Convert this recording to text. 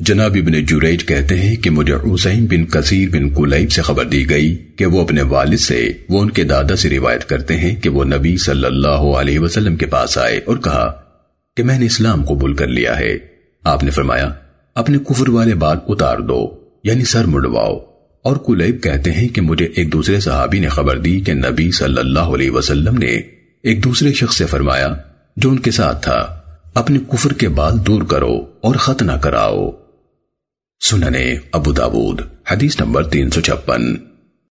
جناب ابن جریج کہتے ہیں کہ مجھے حسین بن کثیر بن قلیب سے خبر دی گئی کہ وہ اپنے والد سے وہ ان کے دادا سے روایت کرتے ہیں کہ وہ نبی صلی اللہ علیہ وسلم کے پاس آئے اور کہا کہ میں نے اسلام قبول کر لیا ہے۔ آپ نے فرمایا، اپنے کفر والے بال اتار دو یعنی سر مڑواؤ۔ اور کلیب کہتے ہیں کہ مجھے ایک دوسرے صحابی نے خبر دی کہ نبی صلی اللہ علیہ وسلم نے ایک دوسرے شخص سے فرمایا جو ان کے ساتھ تھا، اپنے کفر کے بال دور کرو اور خط نہ کراؤ۔ سننے ابو داود حدیث نمبر تین سو چھپن۔